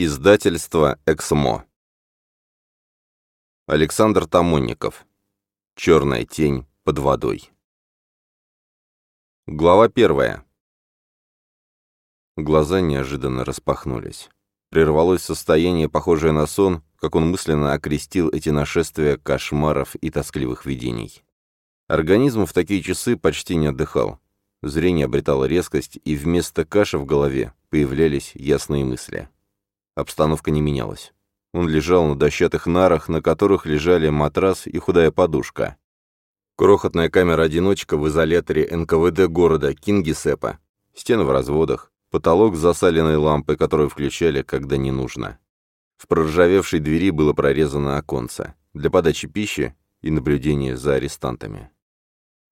Издательство «Эксмо». Александр Тамонников. «Черная тень под водой». Глава первая. Глаза неожиданно распахнулись. Прервалось состояние, похожее на сон, как он мысленно окрестил эти нашествия кошмаров и тоскливых видений. Организм в такие часы почти не отдыхал. Зрение обретало резкость, и вместо каши в голове появлялись ясные мысли. Обстановка не менялась. Он лежал на дощатых нарах, на которых лежали матрас и худая подушка. Крохотная камера-одиночка в изоляторе НКВД города Кингисеппа. Стены в разводах, потолок с засаленной лампой, которую включали, когда не нужно. В проржавевшей двери было прорезано оконце для подачи пищи и наблюдения за арестантами.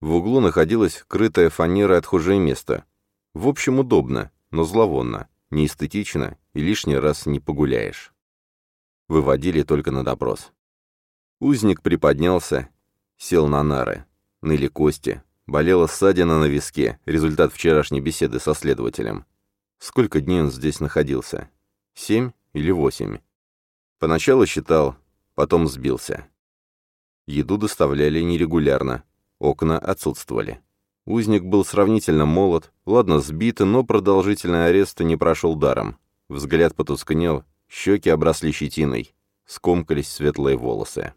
В углу находилось крытое фанерой отхожее место. В общем, удобно, но зловонно, неэстетично и лишний раз не погуляешь. Выводили только на допрос. Узник приподнялся, сел на нары. Ныли кости, болела ссадина на виске, результат вчерашней беседы со следователем. Сколько дней он здесь находился? Семь или восемь? Поначалу считал, потом сбился. Еду доставляли нерегулярно, Окна отсутствовали. Узник был сравнительно молод, ладно сбит, но продолжительный арест не прошел даром. Взгляд потускнел, щеки обросли щетиной, скомкались светлые волосы.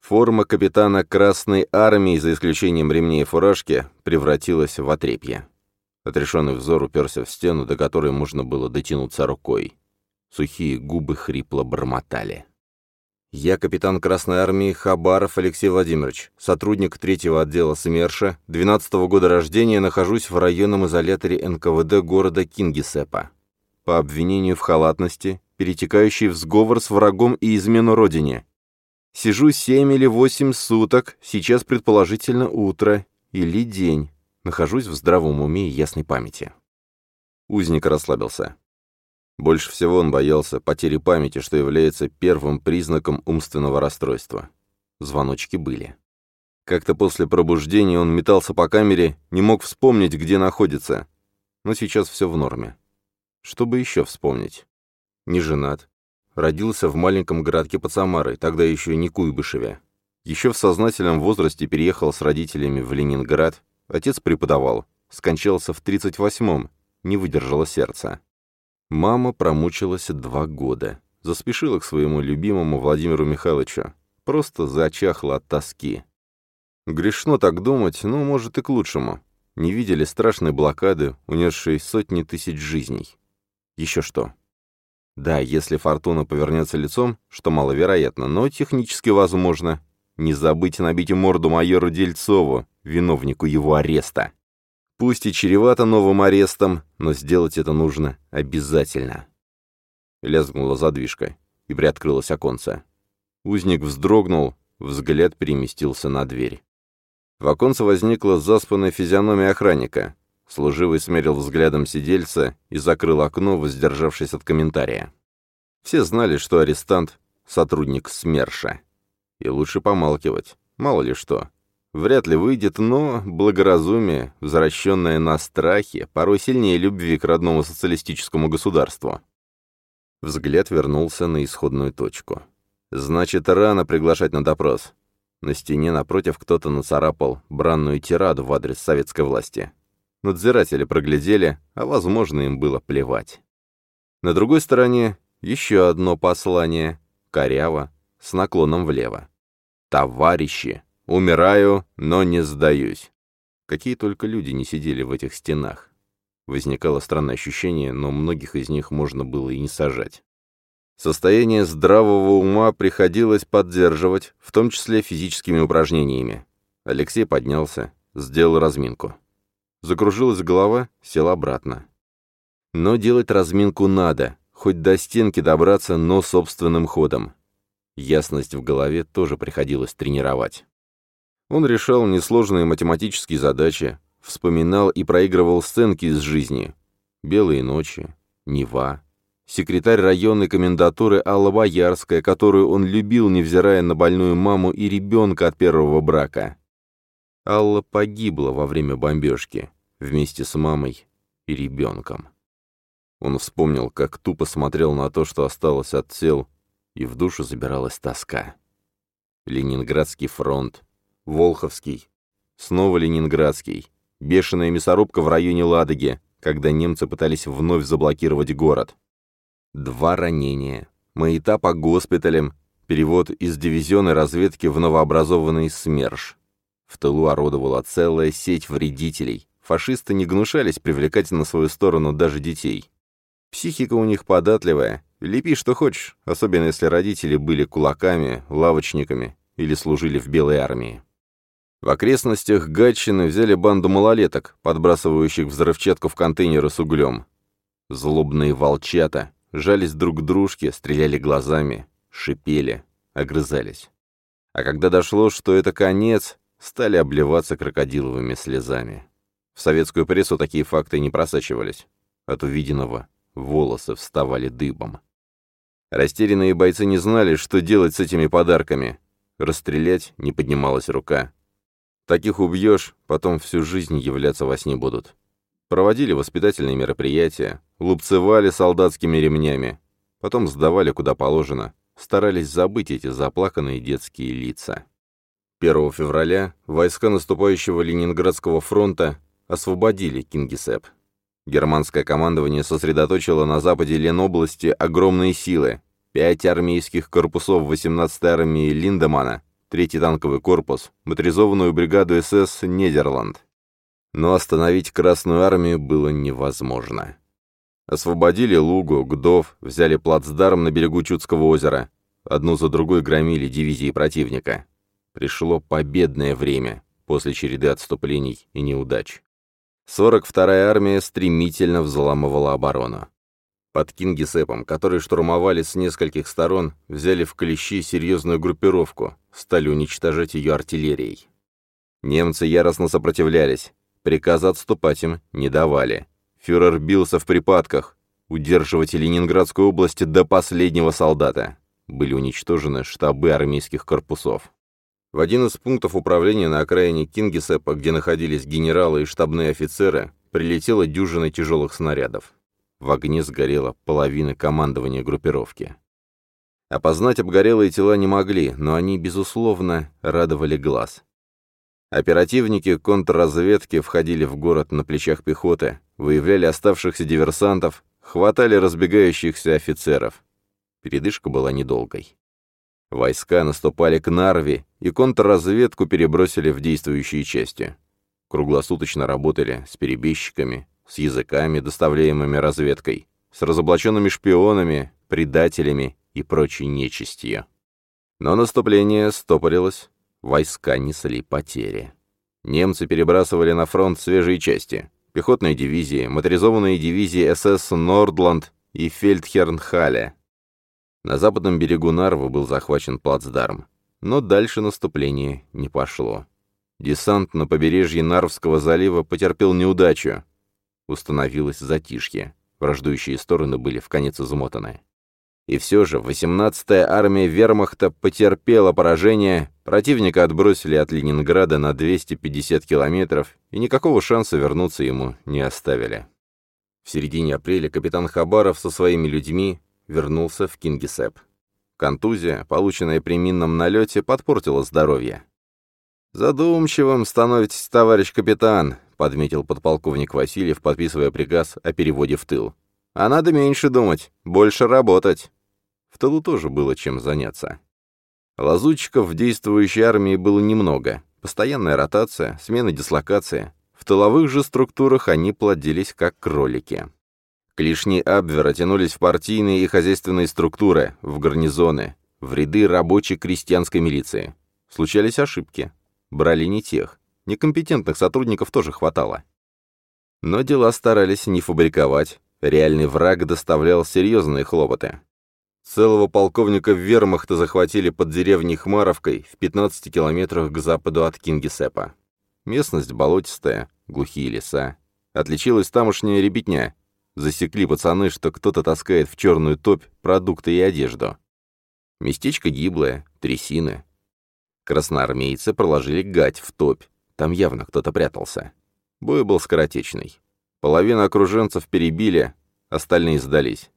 Форма капитана Красной Армии, за исключением ремней и фуражки, превратилась в отрепье. Отрешенный взор уперся в стену, до которой можно было дотянуться рукой. Сухие губы хрипло бормотали. Я капитан Красной Армии Хабаров Алексей Владимирович, сотрудник третьего отдела СМЕРШа, 12-го года рождения, нахожусь в районном изоляторе НКВД города Кингисеппа. По обвинению в халатности, перетекающей в сговор с врагом и измену родине. Сижу семь или восемь суток, сейчас предположительно утро или день. Нахожусь в здравом уме и ясной памяти. Узник расслабился. Больше всего он боялся потери памяти, что является первым признаком умственного расстройства. Звоночки были. Как-то после пробуждения он метался по камере, не мог вспомнить, где находится. Но сейчас все в норме. Что бы еще вспомнить? Не женат. Родился в маленьком городке под Самарой, тогда еще не Куйбышеве. Еще в сознательном возрасте переехал с родителями в Ленинград. Отец преподавал. Скончался в 38-м. Не выдержало сердце. Мама промучилась два года. Заспешила к своему любимому Владимиру Михайловичу. Просто зачахла от тоски. Грешно так думать, но, может, и к лучшему. Не видели страшной блокады, унесшей сотни тысяч жизней. Еще что. Да, если фортуна повернется лицом, что маловероятно, но технически возможно, не забыть набить морду майору Дельцову, виновнику его ареста. Пусть и чревато новым арестом, но сделать это нужно обязательно. Лязгнула задвижка, и приоткрылось оконце. Узник вздрогнул, взгляд переместился на дверь. В оконце возникла заспанная физиономия охранника. Служивый смерил взглядом сидельца и закрыл окно, воздержавшись от комментария. Все знали, что арестант — сотрудник СМЕРШа. И лучше помалкивать, мало ли что. Вряд ли выйдет, но благоразумие, возвращенное на страхе, порой сильнее любви к родному социалистическому государству. Взгляд вернулся на исходную точку. Значит, рано приглашать на допрос. На стене напротив кто-то нацарапал бранную тираду в адрес советской власти. Надзиратели проглядели, а, возможно, им было плевать. На другой стороне еще одно послание, коряво, с наклоном влево. «Товарищи, Умираю, но не сдаюсь. Какие только люди не сидели в этих стенах. Возникало странное ощущение, но многих из них можно было и не сажать. Состояние здравого ума приходилось поддерживать, в том числе физическими упражнениями. Алексей поднялся, сделал разминку. Закружилась голова, сел обратно. Но делать разминку надо, хоть до стенки добраться, но собственным ходом. Ясность в голове тоже приходилось тренировать. Он решал несложные математические задачи, вспоминал и проигрывал сценки из жизни. «Белые ночи», «Нева», секретарь районной комендатуры Алла Боярская, которую он любил, невзирая на больную маму и ребенка от первого брака. Алла погибла во время бомбежки вместе с мамой и ребенком. Он вспомнил, как тупо смотрел на то, что осталось от тел, и в душу забиралась тоска. Ленинградский фронт, Волховский, снова Ленинградский, бешеная мясорубка в районе Ладоги, когда немцы пытались вновь заблокировать город. Два ранения, маята по госпиталям, перевод из дивизионной разведки в новообразованный СМЕРШ. В тылу орудовала целая сеть вредителей. Фашисты не гнушались привлекать на свою сторону даже детей. Психика у них податливая. Лепи что хочешь, особенно если родители были кулаками, лавочниками или служили в Белой армии. В окрестностях Гатчины взяли банду малолеток, подбрасывающих взрывчатку в контейнеры с углем. Злобные волчата жались друг к дружке, стреляли глазами, шипели, огрызались. А когда дошло, что это конец, стали обливаться крокодиловыми слезами. В советскую прессу такие факты не просачивались. От увиденного волосы вставали дыбом. Растерянные бойцы не знали, что делать с этими подарками. Расстрелять не поднималась рука. Таких убьешь, потом всю жизнь являться во сне будут. Проводили воспитательные мероприятия, лупцевали солдатскими ремнями, потом сдавали куда положено, старались забыть эти заплаканные детские лица. 1 февраля войска наступающего Ленинградского фронта освободили Кингисепп. Германское командование сосредоточило на западе Ленобласти огромные силы. Пять армейских корпусов 18-й армии Линдемана, третий танковый корпус, моторизованную бригаду СС «Нидерланд». Но остановить Красную армию было невозможно. Освободили Лугу, Гдов, взяли плацдарм на берегу Чудского озера. Одну за другой громили дивизии противника. Пришло победное время после череды отступлений и неудач. 42-я армия стремительно взламывала оборону. Под Кингисеппом, который штурмовали с нескольких сторон, взяли в клещи серьезную группировку, стали уничтожать ее артиллерией. Немцы яростно сопротивлялись, приказа отступать им не давали. Фюрер бился в припадках, удерживать Ленинградскую область до последнего солдата. Были уничтожены штабы армейских корпусов. В один из пунктов управления на окраине Кингисеппа, где находились генералы и штабные офицеры, прилетела дюжина тяжелых снарядов. В огне сгорела половина командования группировки. Опознать обгорелые тела не могли, но они, безусловно, радовали глаз. Оперативники контрразведки входили в город на плечах пехоты, выявляли оставшихся диверсантов, хватали разбегающихся офицеров. Передышка была недолгой. Войска наступали к Нарви, и контрразведку перебросили в действующие части. Круглосуточно работали с перебежчиками, с языками, доставляемыми разведкой, с разоблаченными шпионами, предателями и прочей нечистью. Но наступление стопорилось, войска несли потери. Немцы перебрасывали на фронт свежие части, пехотные дивизии, моторизованные дивизии СС «Нордланд» и «Фельдхернхале», на западном берегу Нарвы был захвачен плацдарм, но дальше наступление не пошло. Десант на побережье Нарвского залива потерпел неудачу. Установилось затишье. Враждующие стороны были в конец измотаны. И все же 18-я армия вермахта потерпела поражение, противника отбросили от Ленинграда на 250 километров, и никакого шанса вернуться ему не оставили. В середине апреля капитан Хабаров со своими людьми вернулся в Кингисепп. Контузия, полученная при минном налете, подпортила здоровье. «Задумчивым становитесь, товарищ капитан», — подметил подполковник Васильев, подписывая приказ о переводе в тыл. «А надо меньше думать, больше работать». В тылу тоже было чем заняться. Лазутчиков в действующей армии было немного. Постоянная ротация, смена дислокации. В тыловых же структурах они плодились как кролики. Клешни Абвера тянулись в партийные и хозяйственные структуры, в гарнизоны, в ряды рабочей крестьянской милиции. Случались ошибки. Брали не тех. Некомпетентных сотрудников тоже хватало. Но дела старались не фабриковать. Реальный враг доставлял серьезные хлопоты. Целого полковника вермахта захватили под деревней Хмаровкой в 15 километрах к западу от Кингисеппа. Местность болотистая, глухие леса. Отличилась тамошняя ребятня, Засекли пацаны, что кто-то таскает в черную топь продукты и одежду. Местечко гиблое, трясины. Красноармейцы проложили гать в топь. Там явно кто-то прятался. Бой был скоротечный. Половину окруженцев перебили, остальные сдались.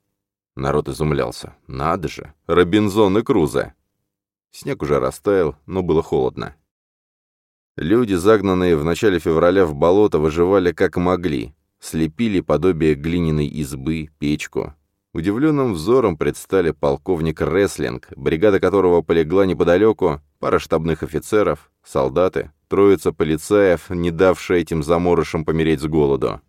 Народ изумлялся. «Надо же! Робинзон и Крузо!» Снег уже растаял, но было холодно. Люди, загнанные в начале февраля в болото, выживали как могли. Слепили подобие глиняной избы, печку. Удивленным взором предстали полковник Рестлинг, бригада которого полегла неподалеку, пара штабных офицеров, солдаты, троица полицаев, не давшая этим заморышам помереть с голоду.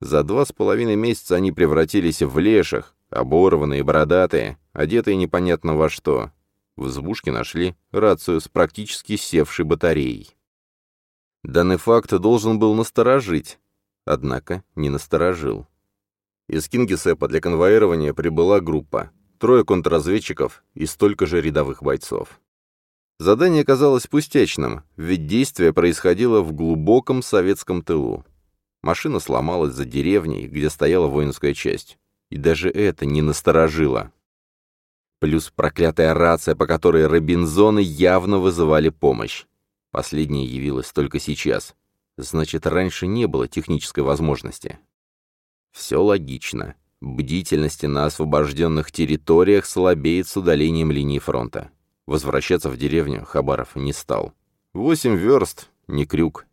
За два с половиной месяца они превратились в леших, оборванные, бородатые, одетые непонятно во что. В избушке нашли рацию с практически севшей батареей. Данный факт должен был насторожить, однако не насторожил. Из Кингисеппа для конвоирования прибыла группа, трое контрразведчиков и столько же рядовых бойцов. Задание казалось пустячным, ведь действие происходило в глубоком советском тылу. Машина сломалась за деревней, где стояла воинская часть. И даже это не насторожило. Плюс проклятая рация, по которой Робинзоны явно вызывали помощь. Последняя явилась только сейчас. Значит, раньше не было технической возможности. Все логично. Бдительности на освобожденных территориях слабеет с удалением линии фронта. Возвращаться в деревню Хабаров не стал. Восемь верст — не крюк.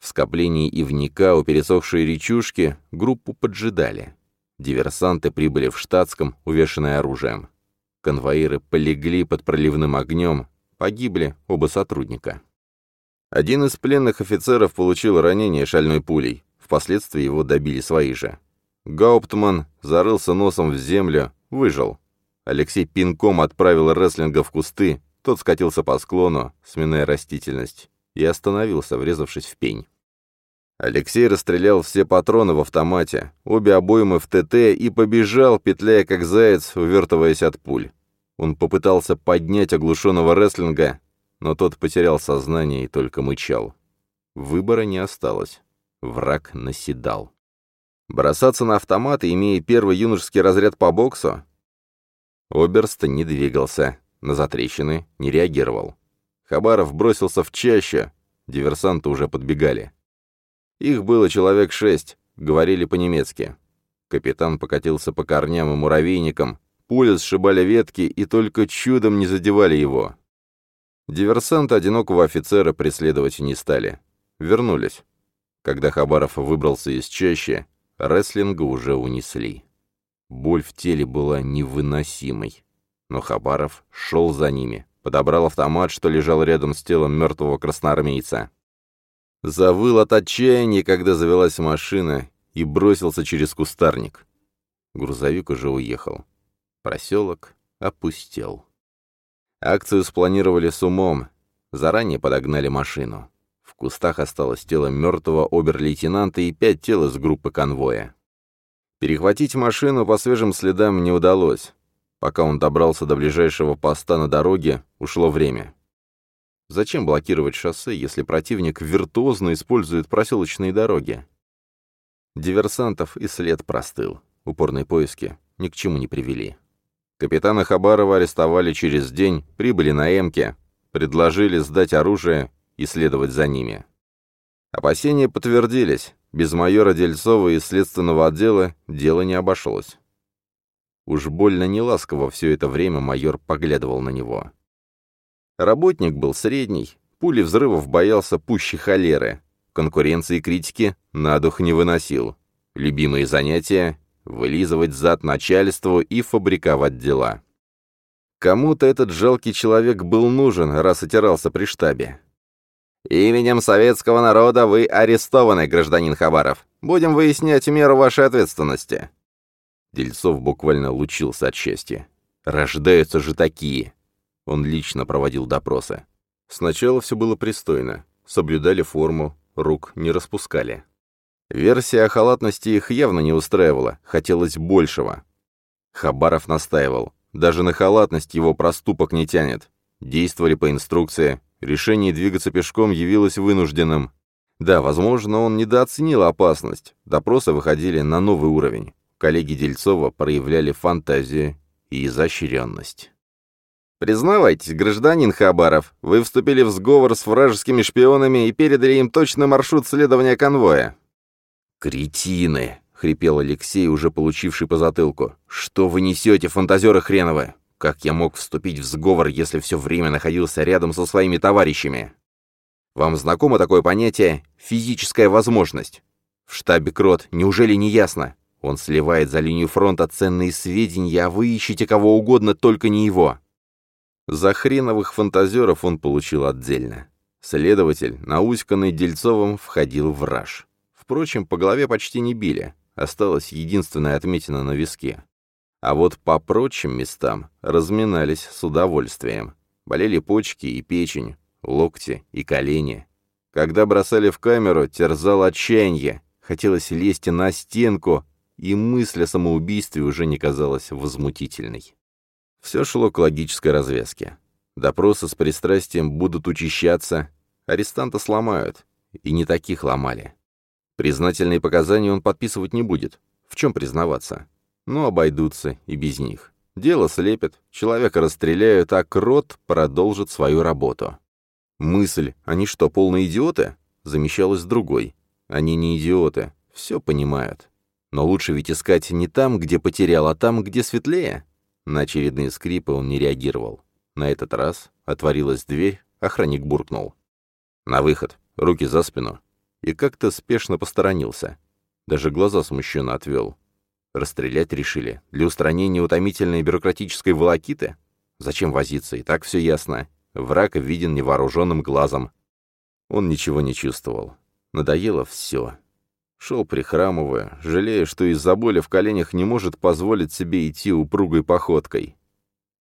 В скоплении Ивника у пересохшей речушки группу поджидали. Диверсанты прибыли в штатском, увешанные оружием. Конвоиры полегли под проливным огнем, Погибли оба сотрудника. Один из пленных офицеров получил ранение шальной пулей. Впоследствии его добили свои же. Гауптман зарылся носом в землю, выжил. Алексей пинком отправил рестлинга в кусты, тот скатился по склону, сминая растительность, и остановился, врезавшись в пень. Алексей расстрелял все патроны в автомате, обе обоймы в ТТ и побежал, петляя как заяц, увертываясь от пуль. Он попытался поднять оглушенного рестлинга, но тот потерял сознание и только мычал. Выбора не осталось. Враг наседал. Бросаться на автоматы, имея первый юношеский разряд по боксу? Оберст не двигался, на затрещины не реагировал. Хабаров бросился в чаще, диверсанты уже подбегали. Их было человек шесть, говорили по-немецки. Капитан покатился по корням и муравейникам, Пули сшибали ветки и только чудом не задевали его. Диверсанты одинокого офицера преследовать не стали. Вернулись. Когда Хабаров выбрался из чащи, рестлинга уже унесли. Боль в теле была невыносимой. Но Хабаров шел за ними, подобрал автомат, что лежал рядом с телом мертвого красноармейца. Завыл от отчаяния, когда завелась машина, и бросился через кустарник. Грузовик уже уехал. Проселок опустел. Акцию спланировали с умом. Заранее подогнали машину. В кустах осталось тело мертвого обер-лейтенанта и пять тел из группы конвоя. Перехватить машину по свежим следам не удалось. Пока он добрался до ближайшего поста на дороге, ушло время. Зачем блокировать шоссе, если противник виртуозно использует проселочные дороги? Диверсантов и след простыл. Упорные поиски ни к чему не привели. Капитана Хабарова арестовали через день, прибыли на Эмке, предложили сдать оружие и следовать за ними. Опасения подтвердились. Без майора Дельцова и следственного отдела дело не обошлось. Уж больно неласково все это время майор поглядывал на него. Работник был средний, пули взрывов боялся пуще холеры, конкуренции и критики на дух не выносил. Любимые занятия вылизывать зад начальству и фабриковать дела. Кому-то этот жалкий человек был нужен, раз отирался при штабе. «Именем советского народа вы арестованы, гражданин Хабаров. Будем выяснять меру вашей ответственности». Дельцов буквально лучился от счастья. «Рождаются же такие!» Он лично проводил допросы. Сначала все было пристойно. Соблюдали форму, рук не распускали. Версия о халатности их явно не устраивала, хотелось большего. Хабаров настаивал. Даже на халатность его проступок не тянет. Действовали по инструкции. Решение двигаться пешком явилось вынужденным. Да, возможно, он недооценил опасность. Допросы выходили на новый уровень. Коллеги Дельцова проявляли фантазию и изощренность. «Признавайтесь, гражданин Хабаров, вы вступили в сговор с вражескими шпионами и передали им точный маршрут следования конвоя. «Кретины!» — хрипел Алексей, уже получивший по затылку. «Что вы несете, фантазеры хреновы? Как я мог вступить в сговор, если все время находился рядом со своими товарищами? Вам знакомо такое понятие «физическая возможность»? В штабе Крот неужели не ясно? Он сливает за линию фронта ценные сведения, а вы ищете кого угодно, только не его. За хреновых фантазеров он получил отдельно. Следователь, науськанный Дельцовым, входил в раж. Впрочем, по голове почти не били. Осталась единственная отметина на виске. А вот по прочим местам разминались с удовольствием. Болели почки и печень, локти и колени. Когда бросали в камеру, терзал отчаяние. Хотелось лезть на стенку, и мысль о самоубийстве уже не казалась возмутительной. Все шло к логической развязке. Допросы с пристрастием будут учащаться, арестанта сломают, и не таких ломали. Признательные показания он подписывать не будет. В чем признаваться? Ну, обойдутся и без них. Дело слепят, человека расстреляют, а крот продолжит свою работу. Мысль «они что, полные идиоты?» замещалась другой. Они не идиоты, все понимают. Но лучше ведь искать не там, где потерял, а там, где светлее. На очередные скрипы он не реагировал. На этот раз отворилась дверь, охранник буркнул. «На выход, руки за спину». И как-то спешно посторонился. Даже глаза смущенно отвел. Расстрелять решили. Для устранения утомительной бюрократической волокиты? Зачем возиться, и так все ясно. Враг виден невооруженным глазом. Он ничего не чувствовал. Надоело все. Шел прихрамывая, жалея, что из-за боли в коленях не может позволить себе идти упругой походкой.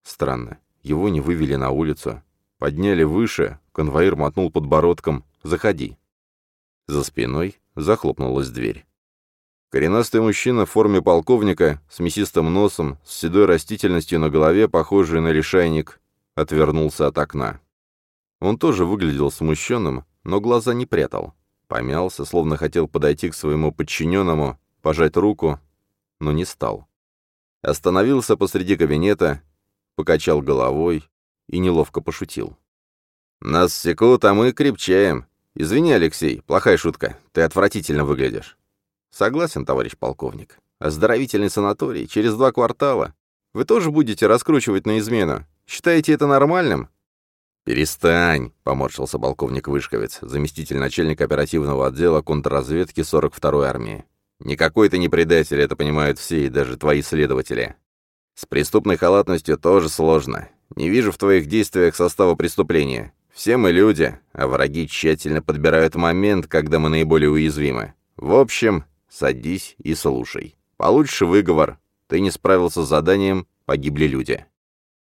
Странно, его не вывели на улицу. Подняли выше, конвоир мотнул подбородком «Заходи». За спиной захлопнулась дверь. Коренастый мужчина в форме полковника, с мясистым носом, с седой растительностью на голове, похожий на лишайник, отвернулся от окна. Он тоже выглядел смущенным, но глаза не прятал. Помялся, словно хотел подойти к своему подчиненному, пожать руку, но не стал. Остановился посреди кабинета, покачал головой и неловко пошутил. «Нас секут, а мы крепчаем. Извини, Алексей, плохая шутка, ты отвратительно выглядишь». «Согласен, товарищ полковник. Оздоровительный санаторий через два квартала. Вы тоже будете раскручивать на измену? Считаете это нормальным?» «Перестань», — поморщился полковник Вышковец, заместитель начальника оперативного отдела контрразведки 42-й армии. «Никакой ты не предатель, это понимают все, и даже твои следователи. С преступной халатностью тоже сложно. Не вижу в твоих действиях состава преступления. Все мы люди, а враги тщательно подбирают момент, когда мы наиболее уязвимы. В общем, садись и слушай. Получишь выговор. Ты не справился с заданием, погибли люди.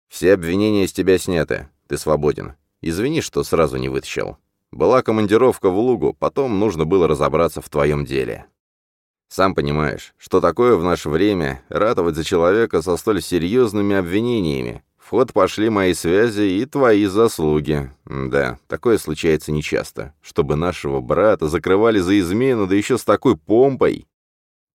Все обвинения с тебя сняты. Ты свободен. Извини, что сразу не вытащил. Была командировка в Лугу, потом нужно было разобраться в твоем деле. Сам понимаешь, что такое в наше время ратовать за человека со столь серьезными обвинениями. В ход пошли мои связи и твои заслуги. Да, такое случается нечасто. Чтобы нашего брата закрывали за измену, да еще с такой помпой.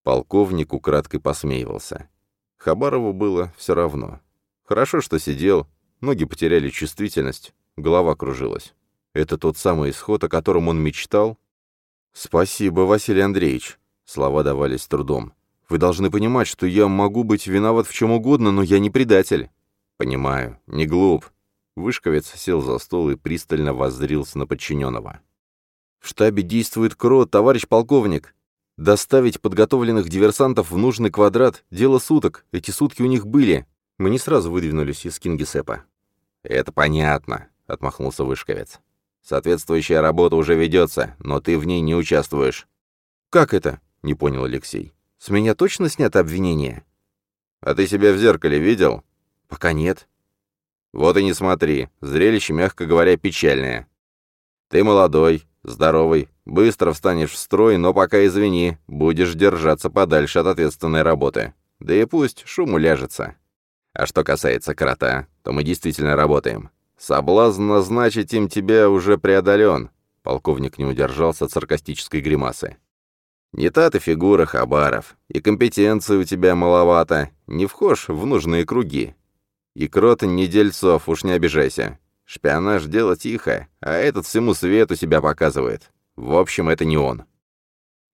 Полковник украдкой посмеивался. Хабарову было все равно. Хорошо, что сидел, Ноги потеряли чувствительность, голова кружилась. Это тот самый исход, о котором он мечтал? «Спасибо, Василий Андреевич», — слова давались трудом. «Вы должны понимать, что я могу быть виноват в чем угодно, но я не предатель». «Понимаю, не глуп». Вышковец сел за стол и пристально воззрился на подчиненного. «В штабе действует КРО, товарищ полковник. Доставить подготовленных диверсантов в нужный квадрат — дело суток. Эти сутки у них были. Мы не сразу выдвинулись из Кингисеппа. «Это понятно», — отмахнулся Вышковец. «Соответствующая работа уже ведется, но ты в ней не участвуешь». «Как это?» — не понял Алексей. «С меня точно снято обвинение?» «А ты себя в зеркале видел?» «Пока нет». «Вот и не смотри. Зрелище, мягко говоря, печальное. Ты молодой, здоровый, быстро встанешь в строй, но пока извини, будешь держаться подальше от ответственной работы. Да и пусть шум уляжется. А что касается крота, то мы действительно работаем. Соблазн назначить им тебя уже преодолен. Полковник не удержался от саркастической гримасы. Не та ты фигура, Хабаров, и компетенции у тебя маловато, не вхож в нужные круги. И крот не Дельцов, уж не обижайся. Шпионаж — дело тихо, а этот всему свету себя показывает. В общем, это не он.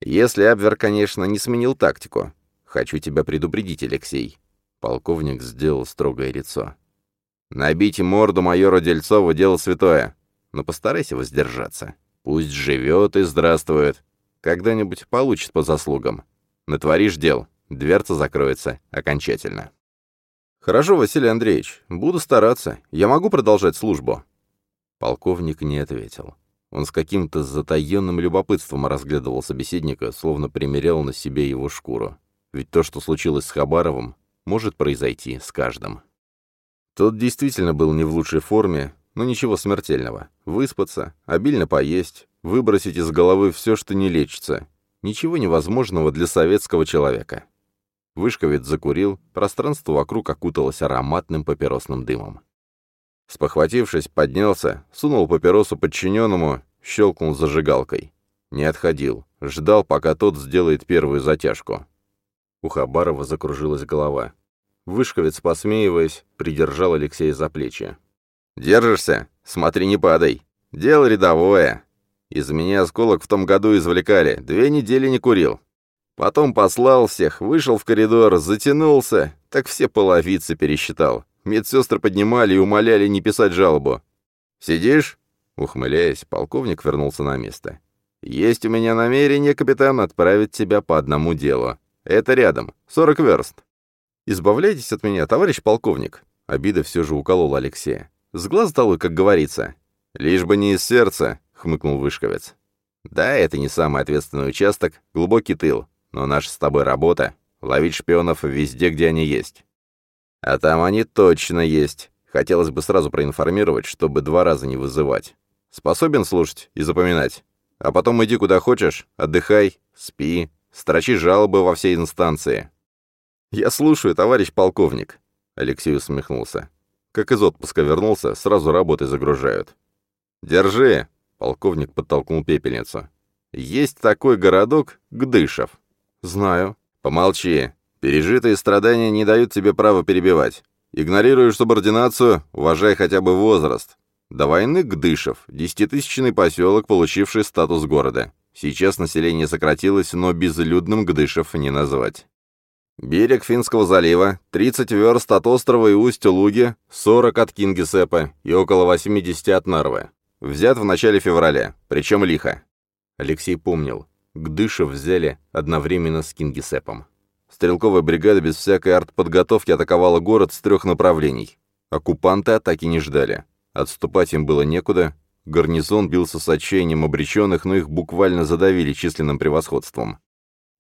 Если Абвер, конечно, не сменил тактику. Хочу тебя предупредить, Алексей. Полковник сделал строгое лицо. Набить морду майору Дельцову — дело святое. Но постарайся воздержаться. Пусть живет и здравствует. Когда-нибудь получит по заслугам. Натворишь дел, дверца закроется окончательно. «Хорошо, Василий Андреевич, буду стараться. Я могу продолжать службу?» Полковник не ответил. Он с каким-то затаенным любопытством разглядывал собеседника, словно примерял на себе его шкуру. Ведь то, что случилось с Хабаровым, может произойти с каждым. Тот действительно был не в лучшей форме, но ничего смертельного. Выспаться, обильно поесть, выбросить из головы все, что не лечится. Ничего невозможного для советского человека. Вышковец закурил, пространство вокруг окуталось ароматным папиросным дымом. Спохватившись, поднялся, сунул папиросу подчиненному, щелкнул зажигалкой. Не отходил, ждал, пока тот сделает первую затяжку. У Хабарова закружилась голова. Вышковец, посмеиваясь, придержал Алексея за плечи. «Держишься? Смотри, не падай. Дело рядовое. Из меня осколок в том году извлекали. Две недели не курил. Потом послал всех, вышел в коридор, затянулся, так все половицы пересчитал. Медсестры поднимали и умоляли не писать жалобу. «Сидишь?» Ухмыляясь, полковник вернулся на место. «Есть у меня намерение, капитан, отправить тебя по одному делу. Это рядом, сорок верст». «Избавляйтесь от меня, товарищ полковник». Обида все же уколола Алексея. «С глаз долой, как говорится». «Лишь бы не из сердца», — хмыкнул Вышковец. «Да, это не самый ответственный участок, глубокий тыл. Но наша с тобой работа — ловить шпионов везде, где они есть. А там они точно есть. Хотелось бы сразу проинформировать, чтобы два раза не вызывать. Способен слушать и запоминать. А потом иди куда хочешь, отдыхай, спи, строчи жалобы во все инстанции. «Я слушаю, товарищ полковник», — Алексей усмехнулся. Как из отпуска вернулся, сразу работы загружают. «Держи», — полковник подтолкнул пепельницу. «Есть такой городок Гдышев. «Знаю». «Помолчи. Пережитые страдания не дают тебе права перебивать. Игнорируешь субординацию, уважай хотя бы возраст. До войны Гдышев — десятитысячный поселок, получивший статус города. Сейчас население сократилось, но безлюдным Гдышев не назвать. Берег Финского залива, 30 верст от острова и устья Луги, 40 от Кингисеппа и около 80 от Нарвы. Взят в начале февраля, причем лихо. Алексей помнил. Гдышев взяли одновременно с Кингисеппом. Стрелковая бригада без всякой артподготовки атаковала город с трех направлений. Оккупанты атаки не ждали. Отступать им было некуда. Гарнизон бился с отчаянием обреченных, но их буквально задавили численным превосходством.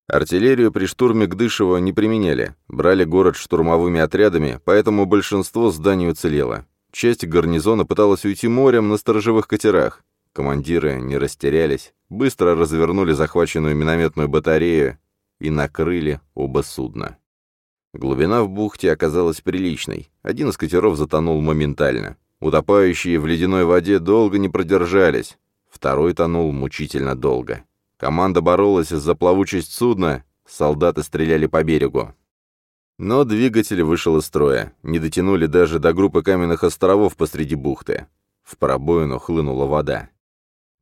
Артиллерию при штурме Гдышева не применяли, брали город штурмовыми отрядами, поэтому большинство зданий уцелело. Часть гарнизона пыталась уйти морем на сторожевых катерах. Командиры не растерялись, быстро развернули захваченную минометную батарею и накрыли оба судна. Глубина в бухте оказалась приличной. Один из катеров затонул моментально. Утопающие в ледяной воде долго не продержались. Второй тонул мучительно долго. Команда боролась за плавучесть судна, солдаты стреляли по берегу. Но двигатель вышел из строя, не дотянули даже до группы каменных островов посреди бухты. В пробоину хлынула вода.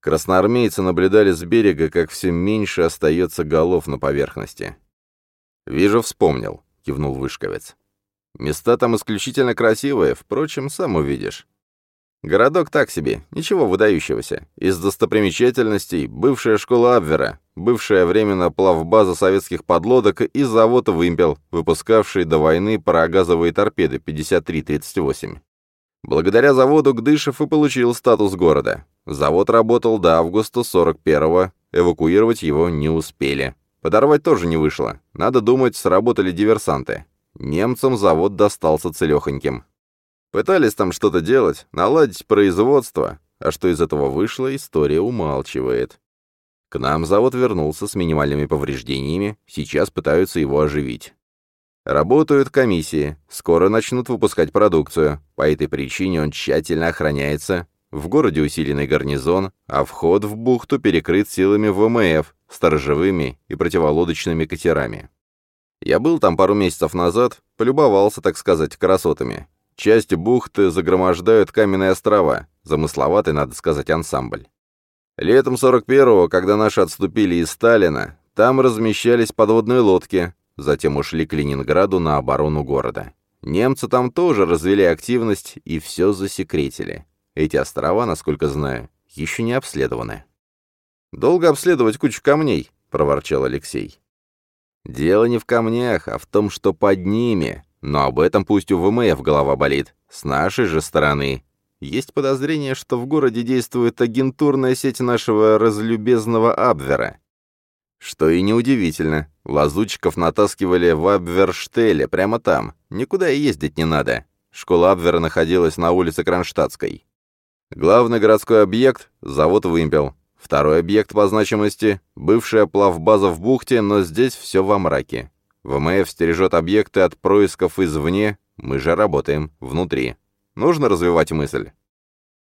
Красноармейцы наблюдали с берега, как все меньше остается голов на поверхности. «Вижу, вспомнил», — кивнул Вышковец. «Места там исключительно красивые, впрочем, сам увидишь. Городок так себе, ничего выдающегося. Из достопримечательностей бывшая школа Абвера, бывшая временно плавбаза советских подлодок и завод «Вымпел», выпускавший до войны парогазовые торпеды 53-38. Благодаря заводу Гдышев и получил статус города. Завод работал до августа 41-го, эвакуировать его не успели. Подорвать тоже не вышло. Надо думать, сработали диверсанты. Немцам завод достался целехоньким. Пытались там что-то делать, наладить производство, а что из этого вышло, история умалчивает. К нам завод вернулся с минимальными повреждениями, сейчас пытаются его оживить. Работают комиссии, скоро начнут выпускать продукцию. По этой причине он тщательно охраняется. В городе усиленный гарнизон, а вход в бухту перекрыт силами ВМФ, сторожевыми и противолодочными катерами. Я был там пару месяцев назад, полюбовался, так сказать, красотами. Часть бухты загромождают каменные острова, замысловатый, надо сказать, ансамбль. Летом 41-го, когда наши отступили из Сталина, Там размещались подводные лодки, затем ушли к Ленинграду на оборону города. Немцы там тоже развели активность и все засекретили. Эти острова, насколько знаю, еще не обследованы. «Долго обследовать кучу камней», — проворчал Алексей. «Дело не в камнях, а в том, что под ними. Но об этом пусть у ВМФ голова болит. С нашей же стороны. Есть подозрение, что в городе действует агентурная сеть нашего разлюбезного Абвера. Что и неудивительно. Лазутчиков натаскивали в Абверштеле, прямо там. Никуда и ездить не надо. Школа Абвера находилась на улице Кронштадтской. Главный городской объект — завод «Вымпел». Второй объект по значимости — бывшая плавбаза в бухте, но здесь все во мраке. ВМФ стережет объекты от происков извне, мы же работаем внутри. Нужно развивать мысль.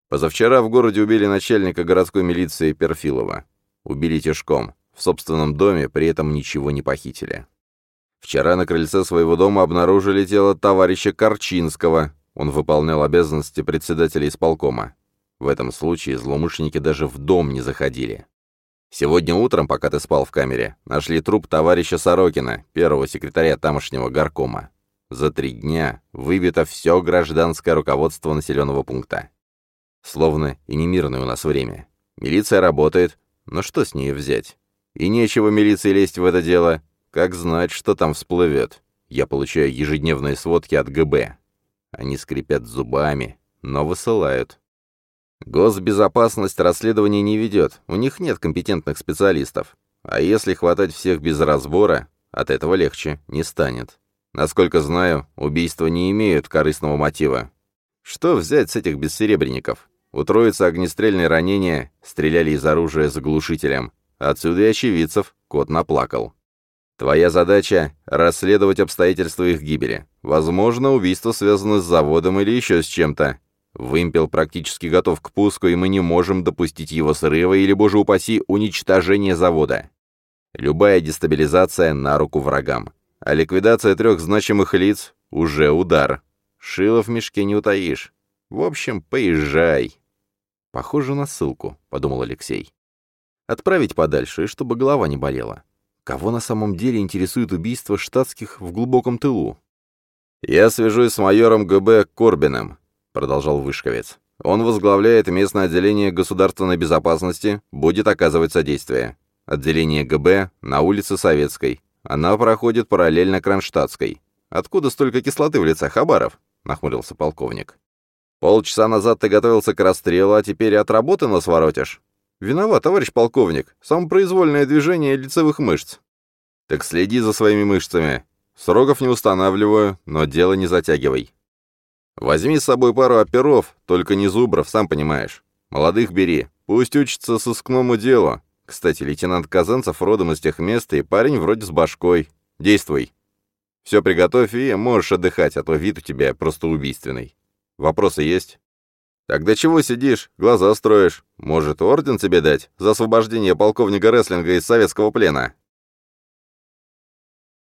Позавчера в городе убили начальника городской милиции Перфилова. Убили тяжком. В собственном доме при этом ничего не похитили. Вчера на крыльце своего дома обнаружили тело товарища Корчинского. Он выполнял обязанности председателя исполкома. В этом случае злоумышленники даже в дом не заходили. Сегодня утром, пока ты спал в камере, нашли труп товарища Сорокина, первого секретаря тамошнего горкома. За три дня выбито все гражданское руководство населенного пункта. Словно и не мирное у нас время. Милиция работает, но что с ней взять? И нечего милиции лезть в это дело. Как знать, что там всплывет? Я получаю ежедневные сводки от ГБ. Они скрипят зубами, но высылают. Госбезопасность расследования не ведет, у них нет компетентных специалистов. А если хватать всех без разбора, от этого легче не станет. Насколько знаю, убийства не имеют корыстного мотива. Что взять с этих бессеребренников? У троицы огнестрельные ранения, стреляли из оружия с глушителем. Отсюда и очевидцев кот наплакал. Твоя задача — расследовать обстоятельства их гибели. Возможно, убийство связано с заводом или еще с чем-то. Вымпел практически готов к пуску, и мы не можем допустить его срыва или, боже упаси, уничтожения завода. Любая дестабилизация на руку врагам. А ликвидация трех значимых лиц — уже удар. Шило в мешке не утаишь. В общем, поезжай. Похоже на ссылку, — подумал Алексей. Отправить подальше, чтобы голова не болела. Кого на самом деле интересует убийство штатских в глубоком тылу? Я свяжусь с майором ГБ Корбиным, — продолжал Вышковец. «Он возглавляет местное отделение государственной безопасности, будет оказывать содействие. Отделение ГБ на улице Советской. Она проходит параллельно Кронштадтской. Откуда столько кислоты в лице Хабаров?» — нахмурился полковник. «Полчаса назад ты готовился к расстрелу, а теперь от работы нас воротишь?» «Виноват, товарищ полковник. Самопроизвольное движение лицевых мышц». «Так следи за своими мышцами. Сроков не устанавливаю, но дело не затягивай. Возьми с собой пару оперов, только не зубров, сам понимаешь. Молодых бери, пусть учатся сыскному делу. Кстати, лейтенант Казанцев родом из тех мест, и парень вроде с башкой. Действуй. Все приготовь и можешь отдыхать, а то вид у тебя просто убийственный. Вопросы есть? Тогда чего сидишь, глаза строишь? Может, орден тебе дать за освобождение полковника Рестлинга из советского плена?